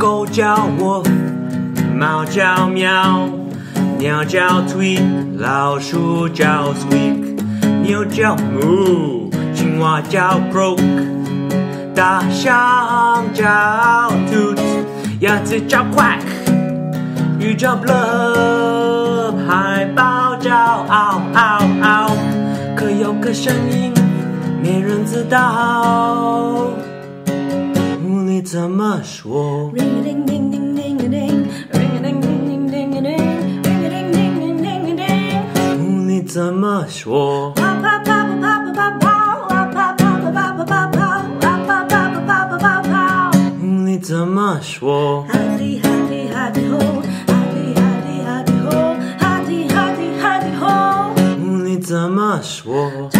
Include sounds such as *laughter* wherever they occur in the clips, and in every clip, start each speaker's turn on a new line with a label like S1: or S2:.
S1: 狗叫我，猫叫喵，鸟叫 tweet，老鼠叫 squeak，牛叫 moo，青蛙叫 croak，大象叫 toot，鸭子叫 quack，鱼叫 blub，海豹叫 ow ow ow，可有个声音没人知道，你怎么说？你怎么说？怎么说？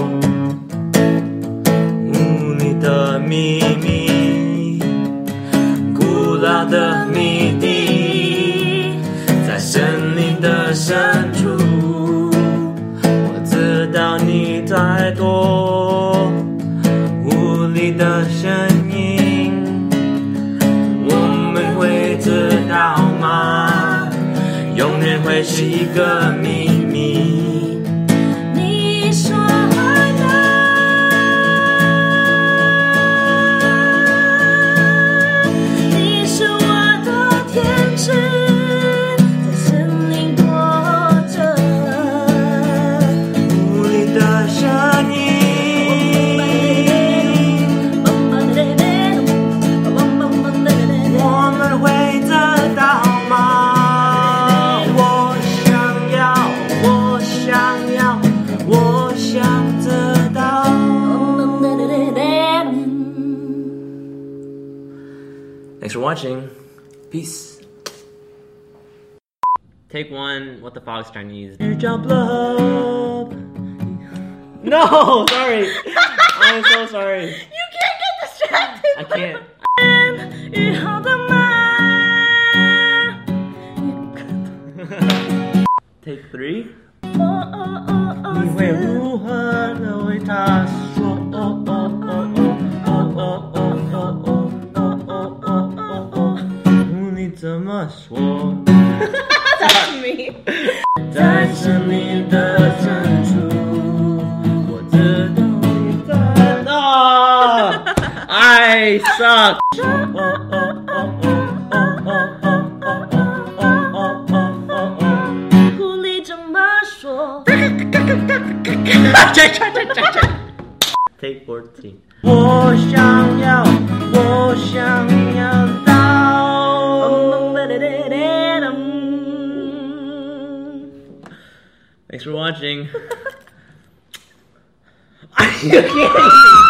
S1: 说？狐狸
S2: 的
S1: 秘密，古老的谜底，在森林的深处。我知道你在躲狐狸的声音，我们会知道吗？永远会是一个谜 Thanks for watching. Peace.
S3: Take one, what the fog's trying to use.
S1: You jump up. *laughs*
S3: No, sorry. *laughs* I'm so sorry.
S2: You can't get distracted.
S3: I can't. *laughs*
S1: Take three.
S3: suck. *laughs* Take 14.
S1: 我想要，我想要到。
S3: Thanks for watching. *laughs* *laughs*
S1: Are you kidding me?